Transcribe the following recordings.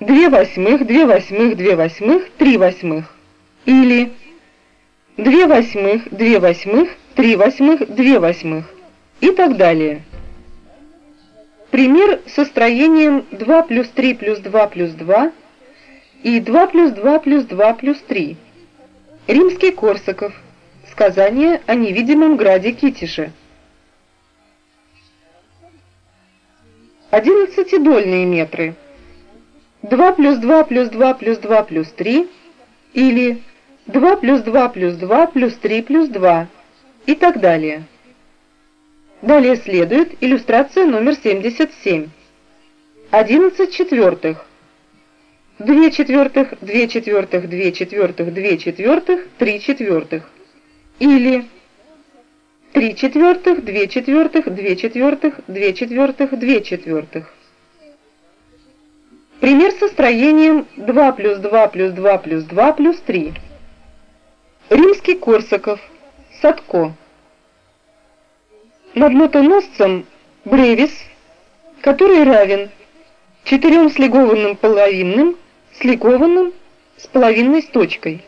2 восьмых, 2 восьмых, 2 восьмых, 3 восьмых. Или 2 восьмых, 2 восьмых, 3 восьмых, 2 восьмых. И так далее. Пример со строением 2 плюс 3 плюс 2 плюс 2 и 2 плюс 2 плюс 2 плюс 3. Римский Корсаков. Сказание о невидимом граде Китише. Одиннадцатидольные метры. 2 плюс 2 плюс 2 плюс 2 плюс 3 или 2 плюс 2 плюс 2 плюс 3 плюс 2 и так далее. Далее следует иллюстрация номер 77. 11 четвертых. 2 четвертых, 2 четвертых, 2 четвертых, 2 четвертых, 3 четвертых. Или 3 четвертых, 2 четвертых, 2 четвертых, 2 четвертых, 2 четвертых. Пример со строением 2 плюс 2 плюс 2 плюс 2 плюс 3. Римский Корсаков. Садко. Над нотоносцем бревис, который равен четырем слегованным половинным слегованным с половинной с точкой.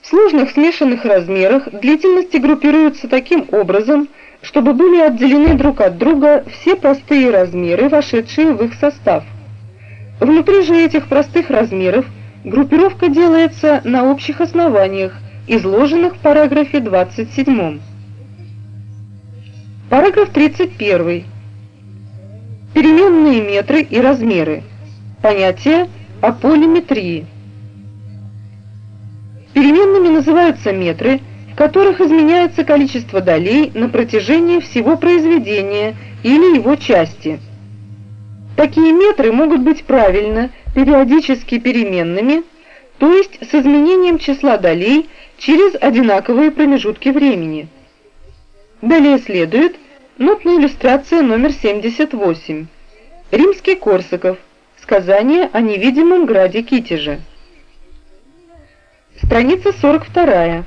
В сложных смешанных размерах длительности группируются таким образом, чтобы были отделены друг от друга все простые размеры, вошедшие в их состав. Внутри же этих простых размеров группировка делается на общих основаниях, изложенных в параграфе 27. Параграф 31. Переменные метры и размеры. Понятие о полиметрии. Переменными называются метры, в которых изменяется количество долей на протяжении всего произведения или его части. Такие метры могут быть правильно периодически переменными, то есть с изменением числа долей через одинаковые промежутки времени. Далее следует нотная иллюстрация номер 78. Римский Корсаков – Сказание о невидимом граде Китеже. Страница 42.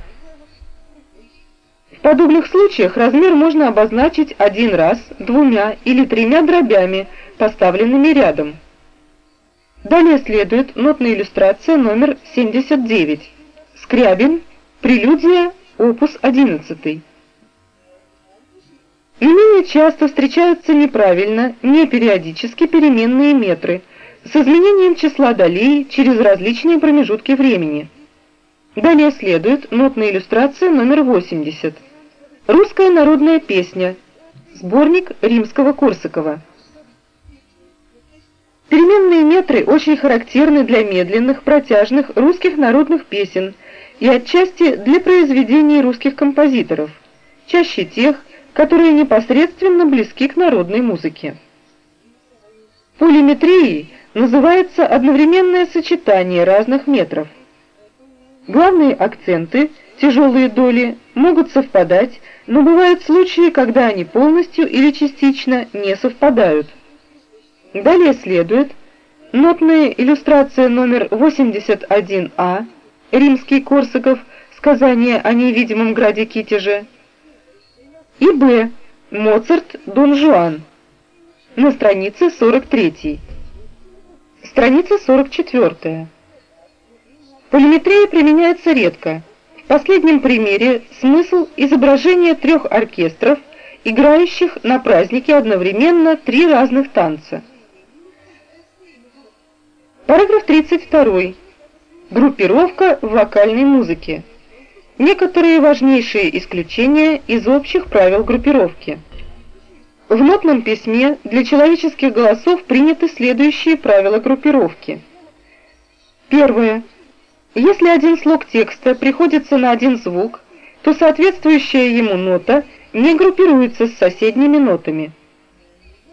В подобных случаях размер можно обозначить один раз двумя или тремя дробями, поставленными рядом. Далее следует нотная иллюстрация номер 79. Скрябин. Прелюдия. Опус 11. И менее часто встречаются неправильно, непериодически переменные метры – с изменением числа долей через различные промежутки времени. Далее следует нотная иллюстрация номер 80. Русская народная песня. Сборник римского Корсакова. Переменные метры очень характерны для медленных, протяжных русских народных песен и отчасти для произведений русских композиторов, чаще тех, которые непосредственно близки к народной музыке. Полиметрией называется одновременное сочетание разных метров. Главные акценты, тяжелые доли, могут совпадать, но бывают случаи, когда они полностью или частично не совпадают. Далее следует нотная иллюстрация номер 81А, римский Корсаков, сказание о невидимом граде Китеже, и Б, Моцарт, Дон Жуан, на странице 43. Страница 44. Полиметрия применяется редко. В последнем примере смысл изображения трех оркестров, играющих на празднике одновременно три разных танца. Параграф 32. Группировка в вокальной музыке. Некоторые важнейшие исключения из общих правил группировки. В нотном письме для человеческих голосов приняты следующие правила группировки. Первое. Если один слог текста приходится на один звук, то соответствующая ему нота не группируется с соседними нотами.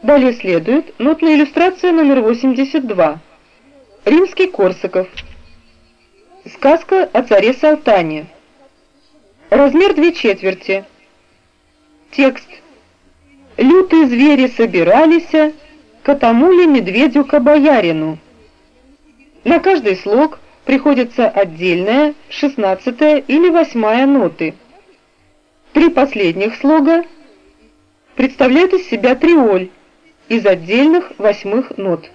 Далее следует нотная иллюстрация номер 82. Римский Корсаков. Сказка о царе Салтане. Размер две четверти. Текст. Лютые звери собирались, к тому ли медведю-ка боярину. На каждый слог приходится отдельная, шестнадцатая или восьмая ноты. Три последних слога представляют из себя триоль из отдельных восьмых нот.